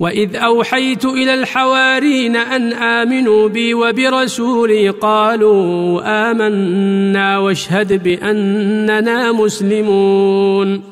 وإذ أوحيت إلى الحوارين أن آمنوا بي وبرسولي قالوا آمنا واشهد بأننا مسلمون.